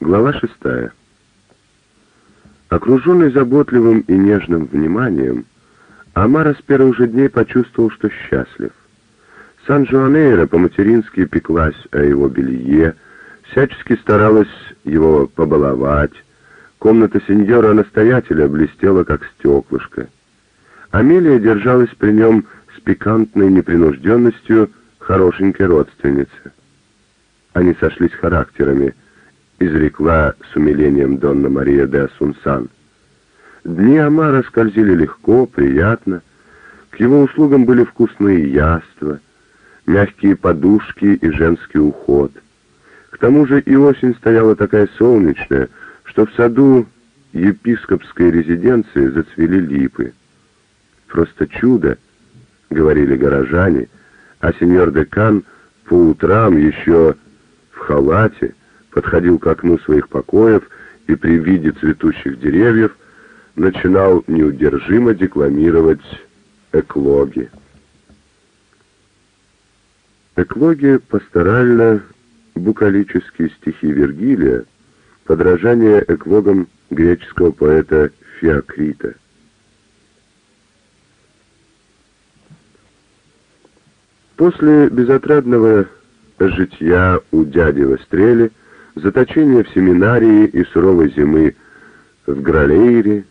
Глава шестая. Окруженный заботливым и нежным вниманием, Амара с первых же дней почувствовал, что счастлив. Сан-Жуанейро по-матерински пеклась о его белье, всячески старалась его побаловать. Комната сеньора-настоятеля блестела, как стеклышко. Амелия держалась при нем с пикантной непринужденностью хорошенькой родственницы. Они сошлись характерами, изрекла с умилением Донна Мария де Асунсан. Дни Амара скользили легко, приятно. К его услугам были вкусные яства, мягкие подушки и женский уход. К тому же и осень стояла такая солнечная, что в саду епископской резиденции зацвели липы. «Просто чудо», — говорили горожане, а сеньор Декан по утрам еще в халате подходил к окну своих покоев и при виде цветущих деревьев начинал неудержимо декламировать эклоги. Эклоги пасторально букалические стихи Вергилия, подражание эклогам греческого поэта Феокрита. После безотрадного житья у дяди Вострели, заточения в семинарии и суровой зимы в Гралейре,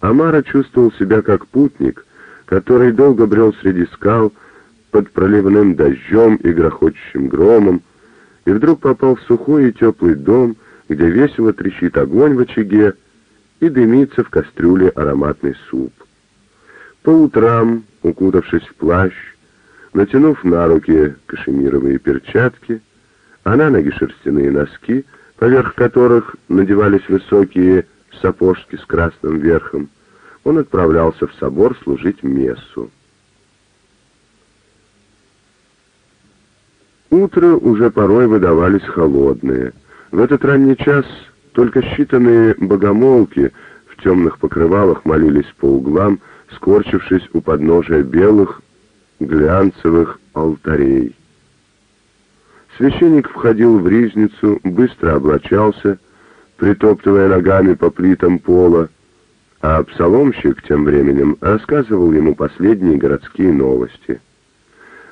Амара чувствовал себя как путник, который долго брел среди скал под проливным дождем и грохочущим громом, и вдруг попал в сухой и теплый дом, где весело трещит огонь в очаге и дымится в кастрюле ароматный суп. По утрам, укутавшись в плащ, натянув на руки кашемировые перчатки, а на ноги шерстяные носки, поверх которых надевались высокие сапожки с красным верхом, он отправлялся в собор служить мессу. Утро уже порой выдавались холодные. В этот ранний час только считанные богомолки в темных покрывалах молились по углам, скорчившись у подножия белых глянцевых алтарей. Священник входил в ризницу, быстро облачался, притоптывая ногами по плитам пола, а псаломщик тем временем рассказывал ему последние городские новости.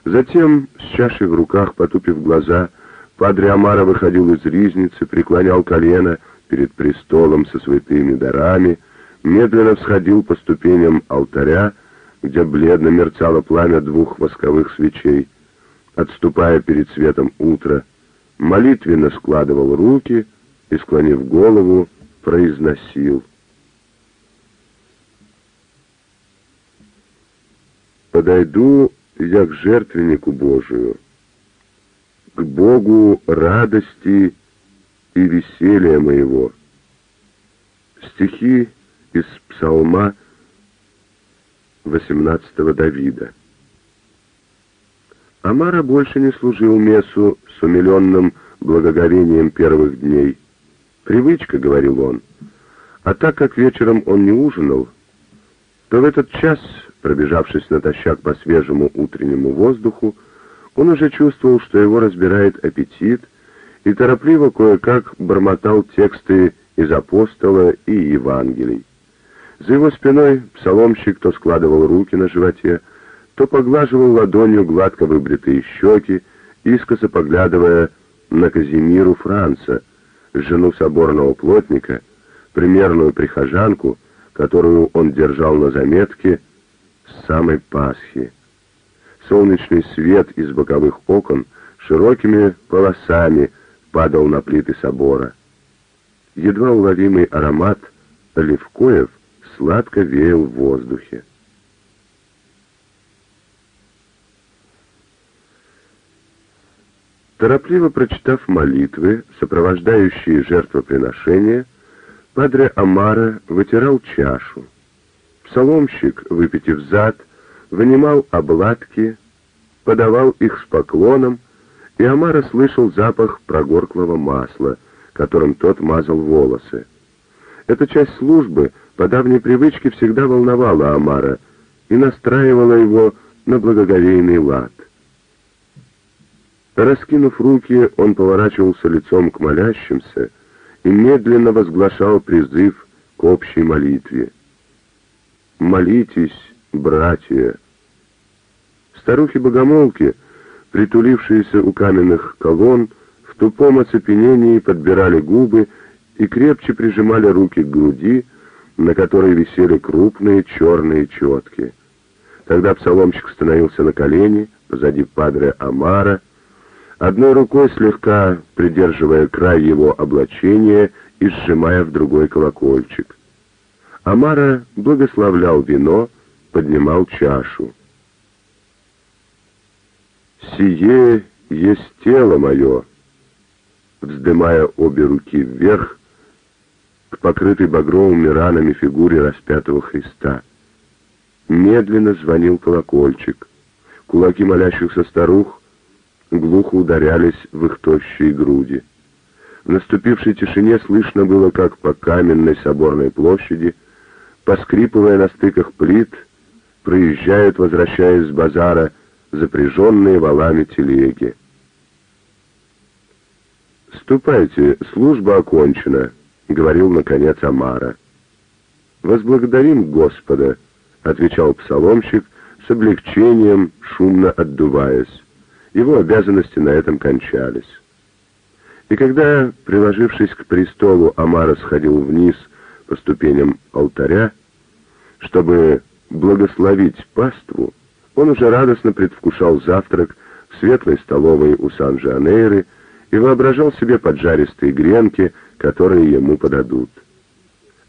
Затем, с чашей в руках, потупив глаза, Падре Амара выходил из ризницы, преклонял колено перед престолом со святыми дарами, медленно всходил по ступеням алтаря, где бледно мерцало пламя двух восковых свечей, отступая перед светом утра, молитвенно складывал руки и, склонив голову, произносил «Подойду я к жертвеннику Божию, к Богу радости и веселья моего». Стихи из Псалма 18 Давида. Амара больше не служил мессу с умиленным благоговением первых дней. «Привычка», — говорил он. А так как вечером он не ужинал, то в этот час, пробежавшись натощак по свежему утреннему воздуху, он уже чувствовал, что его разбирает аппетит, и торопливо кое-как бормотал тексты из апостола и Евангелий. За его спиной псаломщик то складывал руки на животе, то поглаживал ладонью гладко выбритые щеки, искоса поглядывая на Казимиру Франца, жену соборного плотника, примерную прихожанку, которую он держал на заметке с самой Пасхи. Солнечный свет из боковых окон широкими полосами падал на плиты собора. Едва уловимый аромат оливкоев сладко веял в воздухе. Торопливо прочитав молитвы, сопровождающие жертвоприношение, Падре Амара вытирал чашу. Псаломщик, выпитив зад, вынимал обладки, подавал их с поклоном, и Амара слышал запах прогорклого масла, которым тот мазал волосы. Эта часть службы по давней привычке всегда волновала Амара и настраивала его на благоговейный лад. Раскинув руки, он поворачивался лицом к молящимся и медленно возглашал призыв к общей молитве. «Молитесь, братья!» Старухи-богомолки, притулившиеся у каменных колонн, в тупом оцепенении подбирали губы и крепче прижимали руки к груди, на которой висели крупные черные четки. Тогда псаломщик становился на колени позади падре Амара, одной рукой слегка придерживая край его облачения и сжимая в другой колокольчик. Амара благословлял вино, поднимал чашу. «Сие есть тело мое», вздымая обе руки вверх к покрытой багровыми ранами фигуре распятого Христа. Медленно звонил колокольчик. Кулаки молящихся старух глухо ударялись в их тощие груди. В наступившей тишине слышно было, как по каменной соборной площади, поскрипывая на стыках плит, проезжают, возвращаясь с базара, запряженные валами телеги. «Ступайте, служба окончена», — говорил, наконец, Амара. «Возблагодарим Господа», — отвечал псаломщик с облегчением, шумно отдуваясь. Его обязанности на этом кончались. И когда, приложившись к престолу, Амара сходил вниз по ступеням алтаря, чтобы благословить паству, он уже радостно предвкушал завтрак в светлой столовой у Сан-Жанейры и воображал себе поджаристые гренки, которые ему подадут.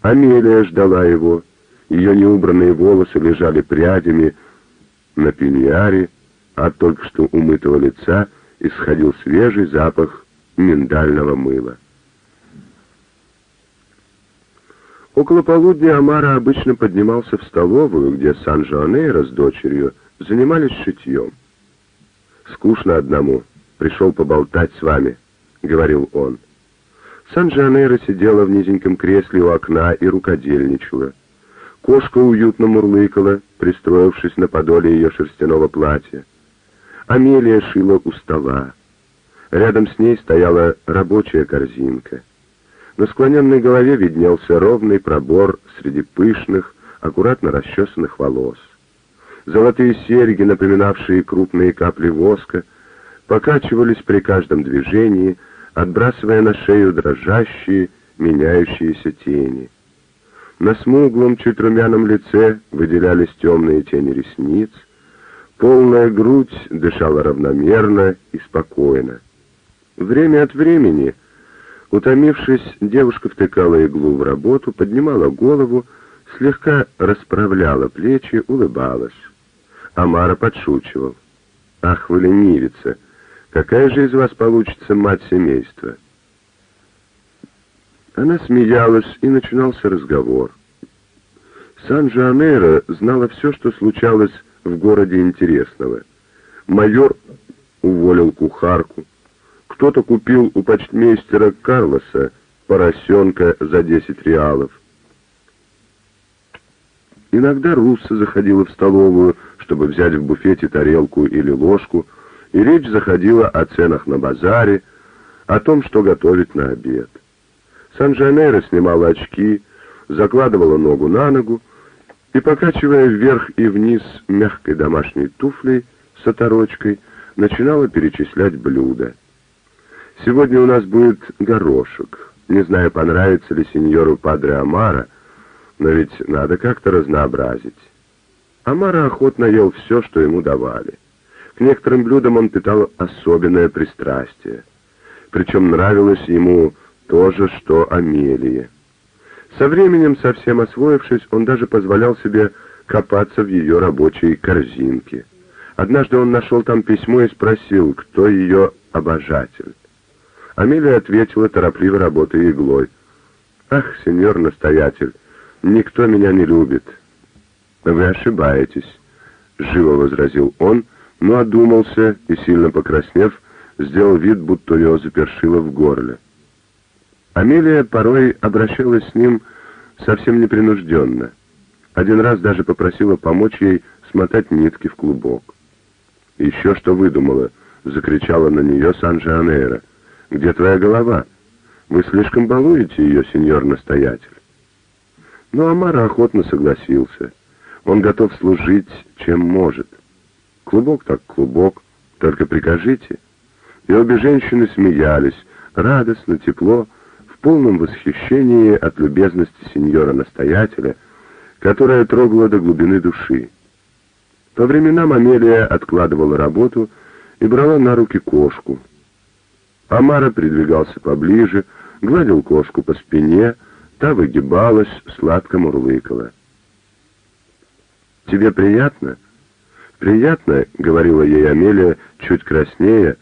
Амелия ждала его, ее неубранные волосы лежали прядями на пеньяре, от только что умытого лица исходил свежий запах миндального мыла. Около полудня Амара обычно поднимался в столовую, где Сан-Жоанейро с дочерью занимались шитьем. «Скучно одному», пришел поболтать с вами», — говорил он. Сан-Джанейро сидела в низеньком кресле у окна и рукодельничала. Кошка уютно мурлыкала, пристроившись на подоле ее шерстяного платья. Амелия шила у стола. Рядом с ней стояла рабочая корзинка. На склоненной голове виднелся ровный пробор среди пышных, аккуратно расчесанных волос. Золотые серьги, напоминавшие крупные капли воска, покачивались при каждом движении, отбрасывая на шею дрожащие, меняющиеся тени. На смуглом, чуть румяном лице выделялись темные тени ресниц, полная грудь дышала равномерно и спокойно. Время от времени, утомившись, девушка втыкала иглу в работу, поднимала голову, слегка расправляла плечи, улыбалась. Амара подшучивал. «Ах, вы ленивица! Какая же из вас получится мать семейства? Она смеялась, и начинался разговор. Сан-Жанейро знала все, что случалось в городе интересного. Майор уволил кухарку. Кто-то купил у почтмейстера Карлоса поросенка за 10 реалов. Иногда Русса заходила в столовую, чтобы взять в буфете тарелку или ложку, и речь заходила о ценах на базаре, о том, что готовить на обед. Сан-Жанейро снимала очки, закладывала ногу на ногу и, покачивая вверх и вниз мягкой домашней туфлей с оторочкой, начинала перечислять блюда. «Сегодня у нас будет горошек. Не знаю, понравится ли сеньору Падре Амара, но ведь надо как-то разнообразить». Амара охотно ел все, что ему давали. К некоторым блюдам он питал особенное пристрастие. Причем нравилось ему то же, что Амелии. Со временем, совсем освоившись, он даже позволял себе копаться в ее рабочей корзинке. Однажды он нашел там письмо и спросил, кто ее обожатель. Амелия ответила, торопливо работая иглой. «Ах, сеньор-настоятель, никто меня не любит». «Вы ошибаетесь», — живо возразил он, но одумался и, сильно покраснев, сделал вид, будто у него запершило в горле. Амелия порой обращалась с ним совсем непринужденно. Один раз даже попросила помочь ей смотать нитки в клубок. «Еще что выдумала!» — закричала на нее Сан-Жанейро. «Где твоя голова? Вы слишком балуете ее, сеньор-настоятель. Но Амара охотно согласился. Он готов служить, чем может. Клубок так клубок, только прикажите. И обе женщины смеялись, радостно, тепло, полном восхищении от любезности сеньора-настоятеля, которая трогала до глубины души. По временам Амелия откладывала работу и брала на руки кошку. Амара придвигался поближе, гладил кошку по спине, та выгибалась, сладко мурлыкала. «Тебе приятно?» «Приятно», — говорила ей Амелия, чуть краснее,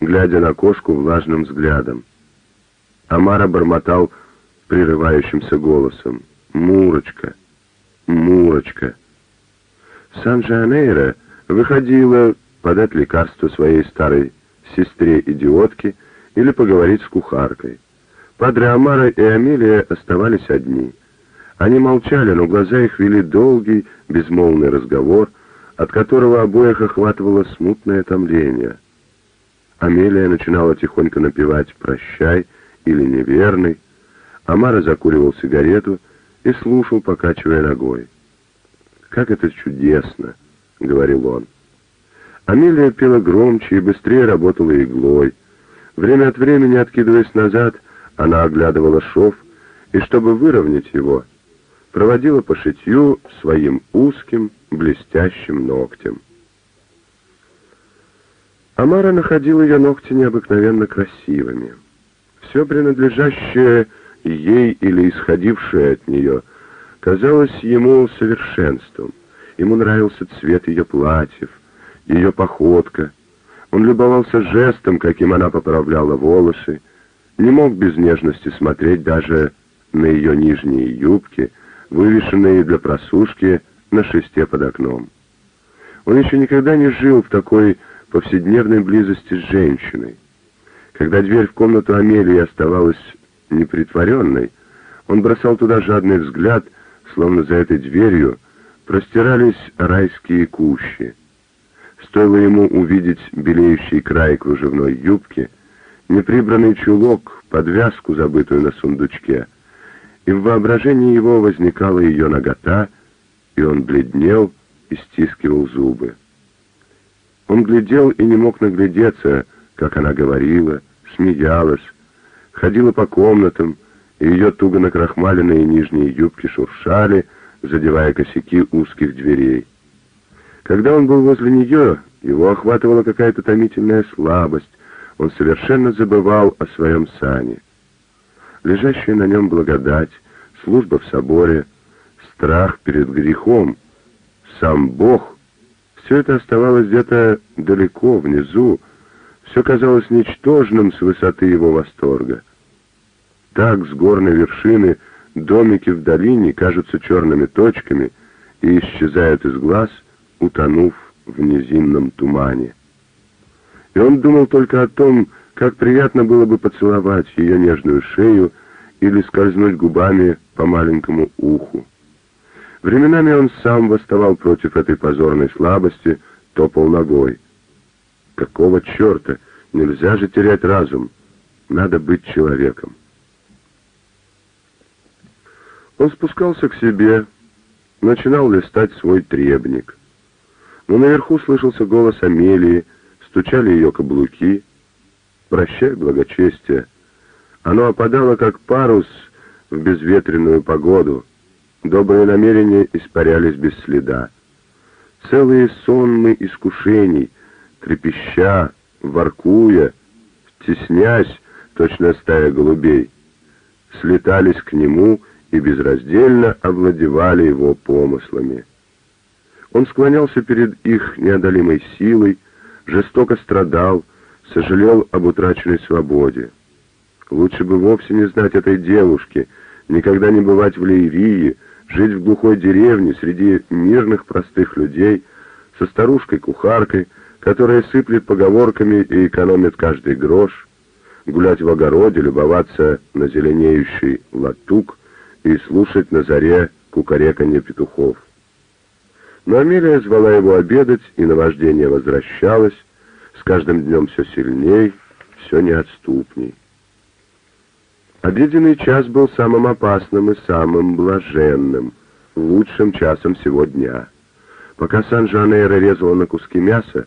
глядя на кошку влажным взглядом. Амара бормотал прерывающимся голосом. «Мурочка, Мурочка». Сан-Жанейро выходила подать лекарство своей старой сестре-идиотке или поговорить с кухаркой. Падре Амара и Амелия оставались одни. Они молчали, но глаза их вели долгий, безмолвный разговор, от которого обоих охватывало смутное томление. Амелия начинала тихонько напевать «Прощай» или «Неверный». Амара закуривал сигарету и слушал, покачивая ногой. «Как это чудесно!» — говорил он. Амелия пела громче и быстрее работала иглой. Время от времени, откидываясь назад, она оглядывала шов, и, чтобы выровнять его, проводила по шитью своим узким, блестящим ногтем. Амара находила ее ногти необыкновенно красивыми. Все принадлежащее ей или исходившее от нее казалось ему совершенством. Ему нравился цвет ее платьев, ее походка. Он любовался жестом, каким она поправляла волосы, не мог без нежности смотреть даже на ее нижние юбки, вывешенные для просушки на шесте под окном. Он еще никогда не жил в такой повседневной близости с женщиной. Когда дверь в комнату Амелии оставалась непритворенной, он бросал туда жадный взгляд, словно за этой дверью простирались райские кущи. Стоило ему увидеть белеющий край кружевной юбки, неприбранный чулок, подвязку, забытую на сундучке, и в воображении его возникала ее нагота, и он бледнел и стискивал зубы. Он глядел и не мог наглядеться, как она говорила, смеялась, ходила по комнатам, и ее туго накрахмаленные нижние юбки шуршали, задевая косяки узких дверей. Когда он был возле нее, его охватывала какая-то томительная слабость, он совершенно забывал о своем сане. Лежащая на нем благодать, служба в соборе, страх перед грехом, сам Бог — все это оставалось где-то далеко, внизу, все казалось ничтожным с высоты его восторга. Так с горной вершины домики в долине кажутся черными точками и исчезают из глаз — утонув в низинном тумане. И он думал только о том, как приятно было бы поцеловать ее нежную шею или скользнуть губами по маленькому уху. Временами он сам восставал против этой позорной слабости, топал ногой. Какого черта? Нельзя же терять разум. Надо быть человеком. Он спускался к себе, начинал листать свой требник но наверху слышался голос Амелии, стучали ее каблуки. «Прощай, благочестие!» Оно опадало, как парус в безветренную погоду. Добрые намерения испарялись без следа. Целые сонмы искушений, трепеща, воркуя, теснясь, точно стая голубей, слетались к нему и безраздельно овладевали его помыслами. Он склонялся перед их неодолимой силой, жестоко страдал, сожалел об утраченной свободе. Лучше бы вовсе не знать этой девушки, никогда не бывать в Лейрии, жить в глухой деревне среди мирных простых людей, со старушкой-кухаркой, которая сыплет поговорками и экономит каждый грош, гулять в огороде, любоваться на зеленеющий латук и слушать на заре кукареканье петухов. Но Амелия звала его обедать, и наваждение возвращалось, с каждым днем все сильней, все неотступней. Обеденный час был самым опасным и самым блаженным, лучшим часом всего дня. Пока Сан-Жанейро резала на куски мяса,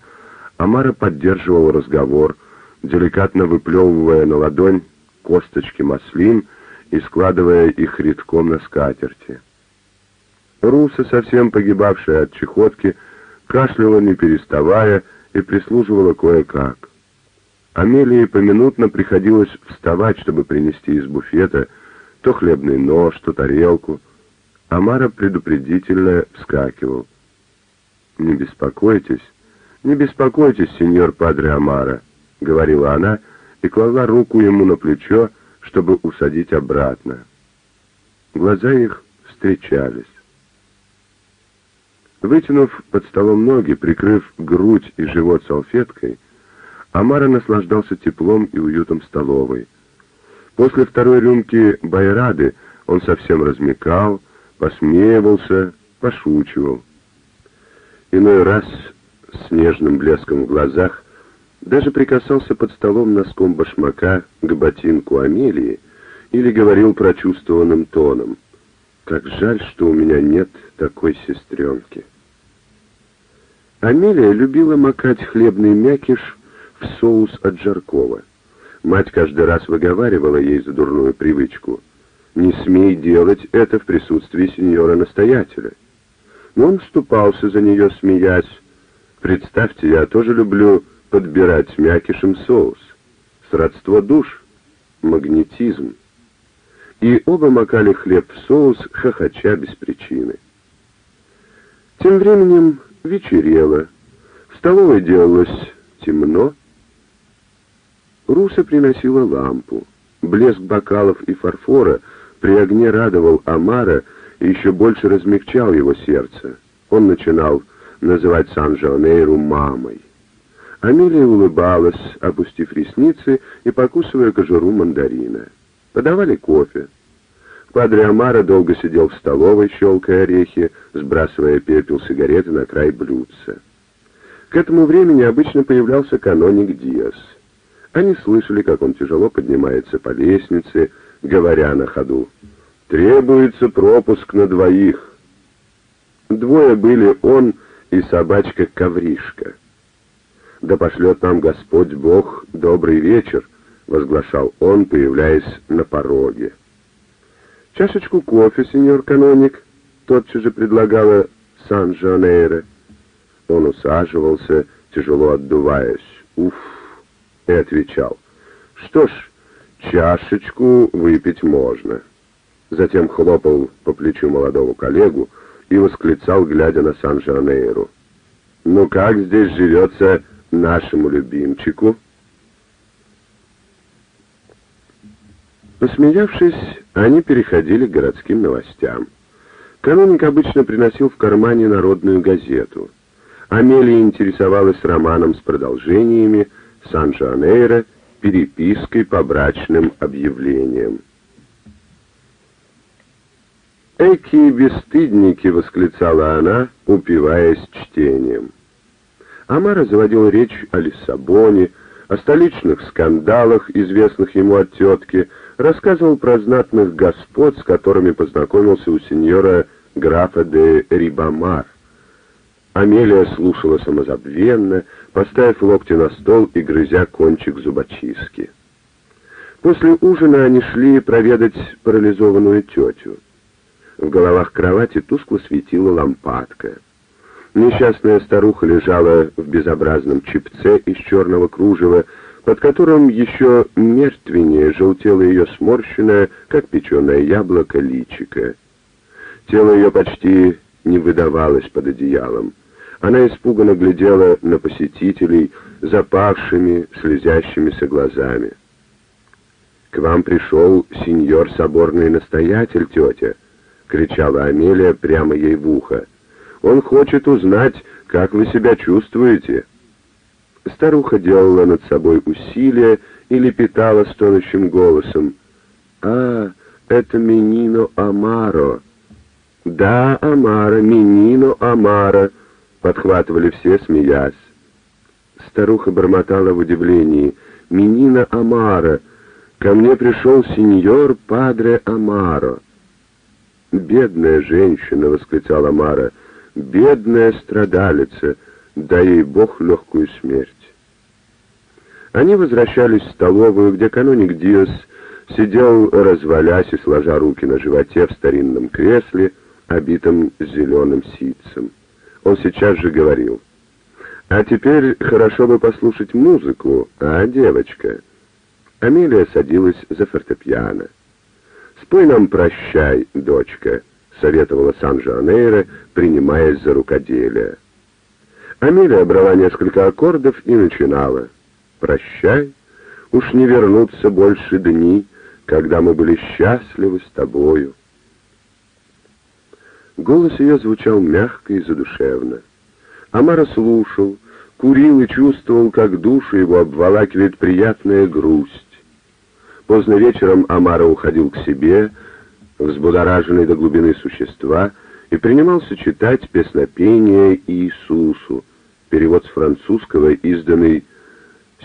Амара поддерживал разговор, деликатно выплевывая на ладонь косточки маслин и складывая их редком на скатерти. Руса, совсем погибавшая от чехотки, кашляла не переставая и прислуживала кое-как. Амелии поминутно приходилось вставать, чтобы принести из буфета то хлебный нож, то тарелку. Амара предупредительно вскакивал. «Не беспокойтесь, не беспокойтесь, сеньор Падре Амара», — говорила она и клала руку ему на плечо, чтобы усадить обратно. Глаза их встречались. Вытянув под столом ноги, прикрыв грудь и живот салфеткой, Амара наслаждался теплом и уютом столовой. После второй рюмки байрады он совсем размекал, посмеивался, пошучивал. Иной раз с нежным блеском в глазах даже прикасался под столом носком башмака к ботинку Амелии или говорил прочувствованным тоном. «Как жаль, что у меня нет такой сестренки». Амелия любила макать хлебный мякиш в соус от Жаркова. Мать каждый раз выговаривала ей за дурную привычку. «Не смей делать это в присутствии сеньора-настоятеля». Но он вступался за нее, смеясь. «Представьте, я тоже люблю подбирать мякишем соус. Сродство душ, магнетизм». И оба макали хлеб в соус, хохоча без причины. Тем временем вечерело. В столовой делалось темно. Руса приносила лампу. Блеск бокалов и фарфора при огне радовал Амара и еще больше размягчал его сердце. Он начинал называть Сан-Жонейру мамой. Амелия улыбалась, опустив ресницы и покусывая кожуру мандарина. Подавали кофе. Падре Амара долго сидел в столовой, щелкая орехи, сбрасывая пепел сигареты на край блюдца. К этому времени обычно появлялся каноник Диас. Они слышали, как он тяжело поднимается по лестнице, говоря на ходу. «Требуется пропуск на двоих». Двое были он и собачка Ковришка. «Да пошлет нам Господь Бог добрый вечер», — возглашал он, появляясь на пороге. «Чашечку кофе, сеньор каноник», — тотчас же предлагала Сан-Жанейро. Он усаживался, тяжело отдуваясь. «Уф!» и отвечал. «Что ж, чашечку выпить можно». Затем хлопал по плечу молодого коллегу и восклицал, глядя на Сан-Жанейру. «Ну как здесь живется нашему любимчику?» Посмеявшись, они переходили к городским новостям. Каноник обычно приносил в кармане народную газету. Амелия интересовалась романом с продолжениями, Сан-Жанейро перепиской по брачным объявлениям. «Эки бесстыдники!» — восклицала она, упиваясь чтением. Амара заводил речь о Лиссабоне, о столичных скандалах, известных ему от тетки, рассказывал про знатных господ, с которыми познакомился у сеньора графа де Рибамар. Амелия слушала самозабвенно, поставив локти на стол и грызя кончик зубочистки. После ужина они шли проведать парализованную тетю. В головах кровати тускло светила лампадка. Несчастная старуха лежала в безобразном чипце из черного кружева, под которым еще мертвеннее желтело ее сморщенное, как печеное яблоко, личико. Тело ее почти не выдавалось под одеялом. Она испуганно глядела на посетителей запавшими, слезящимися глазами. «К вам пришел сеньор соборный настоятель, тетя!» — кричала Амелия прямо ей в ухо. Он хочет узнать, как вы себя чувствуете». Старуха делала над собой усилие и лепетала стонущим голосом. «А, это Менино Амаро». «Да, Амара, Менино Амара», — подхватывали все, смеясь. Старуха бормотала в удивлении. «Менина Амара, ко мне пришел сеньор Падре Амаро». «Бедная женщина!» — восклицала Мара. «Бедная страдалица! Дай ей Бог легкую смерть!» Они возвращались в столовую, где каноник Диос сидел, развалясь и сложа руки на животе в старинном кресле, обитом зеленым ситцем. Он сейчас же говорил, «А теперь хорошо бы послушать музыку, а, девочка?» Амелия садилась за фортепиано. «Спой нам прощай, дочка», — советовала Сан-Жанейро, принимаясь за рукоделие. Амелия брала несколько аккордов и начинала. «Прощай, уж не вернутся больше дни, когда мы были счастливы с тобою». Голос ее звучал мягко и задушевно. Амара слушал, курил и чувствовал, как душу его обволакивает приятная грусть. Поздно вечером Амара уходил к себе, взбудораженный до глубины существа, и принимался читать песнопение Иисусу, перевод с французского, изданный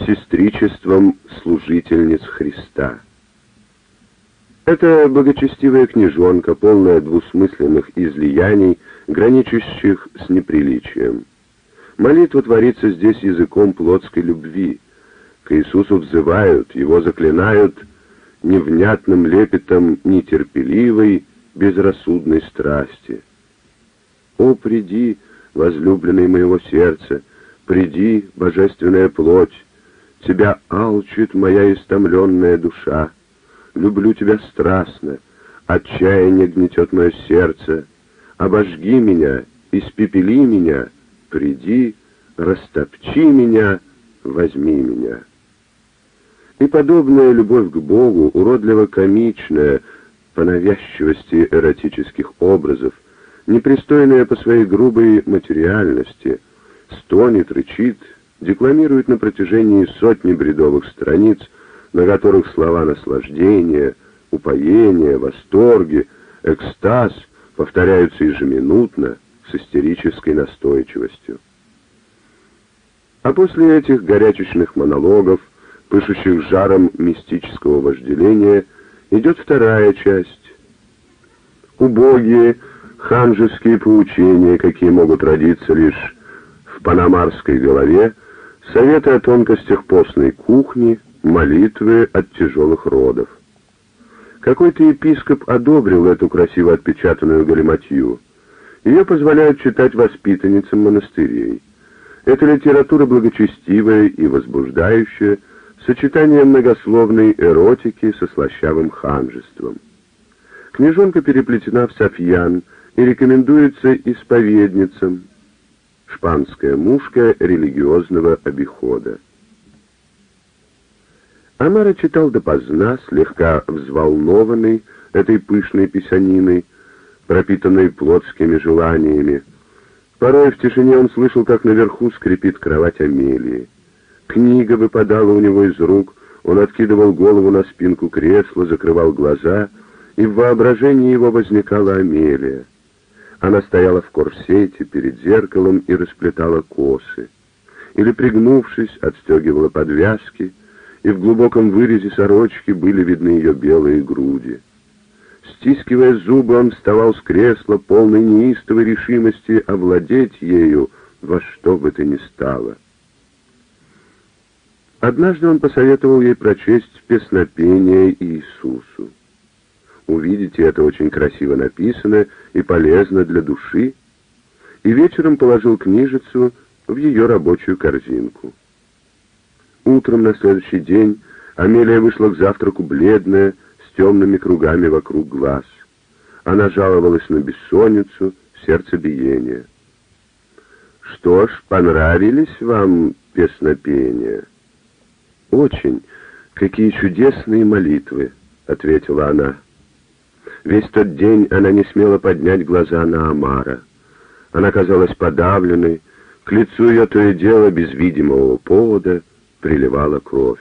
сестричеством служительниц Христа. Это благочестивая книжонка, полная двусмысленных излияний, граничащих с неприличием. Молитва творится здесь языком плотской любви. К Иисусу взывают, его заклинают невнятным лепетом нетерпеливой, безрассудной страсти. «О, приди, возлюбленный моего сердца, приди, божественная плоть, тебя алчит моя истомленная душа». Люблю тебя страстно, отчаяние гнетет мое сердце. Обожги меня, испепели меня, приди, растопчи меня, возьми меня. И подобная любовь к Богу, уродливо-комичная, по навязчивости эротических образов, непристойная по своей грубой материальности, стонет, рычит, декламирует на протяжении сотни бредовых страниц на которых слова наслаждения, упоения, восторги, экстаз повторяются ежеминутно с истерической настойчивостью. А после этих горячечных монологов, пышущих жаром мистического вожделения, идет вторая часть. Убогие, ханжеские поучения, какие могут родиться лишь в панамарской голове, советы о тонкостях постной кухни, молитвы от тяжелых родов. Какой-то епископ одобрил эту красиво отпечатанную галиматью. Ее позволяют читать воспитанницам монастырей. Это литература благочестивая и возбуждающая, сочетание многословной эротики со слащавым ханжеством. Книжонка переплетена в софьян и рекомендуется исповедницам, шпанская мушка религиозного обихода. Амара читал допоздна, слегка взволнованный этой пышной писаниной, пропитанной плотскими желаниями. Порой в тишине он слышал, как наверху скрипит кровать Амелии. Книга выпадала у него из рук, он откидывал голову на спинку кресла, закрывал глаза, и в воображении его возникала Амелия. Она стояла в корсете перед зеркалом и расплетала косы. Или, пригнувшись, отстегивала подвязки — и в глубоком вырезе сорочки были видны ее белые груди. Стискивая зубы, он вставал с кресла, полной неистовой решимости овладеть ею во что бы то ни стало. Однажды он посоветовал ей прочесть песнопение Иисусу. Увидите, это очень красиво написано и полезно для души, и вечером положил книжицу в ее рабочую корзинку. Утром на следующий день Амелия вышла к завтраку бледная, с темными кругами вокруг глаз. Она жаловалась на бессонницу, сердцебиение. «Что ж, понравились вам песнопения?» «Очень. Какие чудесные молитвы!» — ответила она. Весь тот день она не смела поднять глаза на Амара. Она казалась подавленной, к лицу ее то и дело без видимого повода — приливала кровь.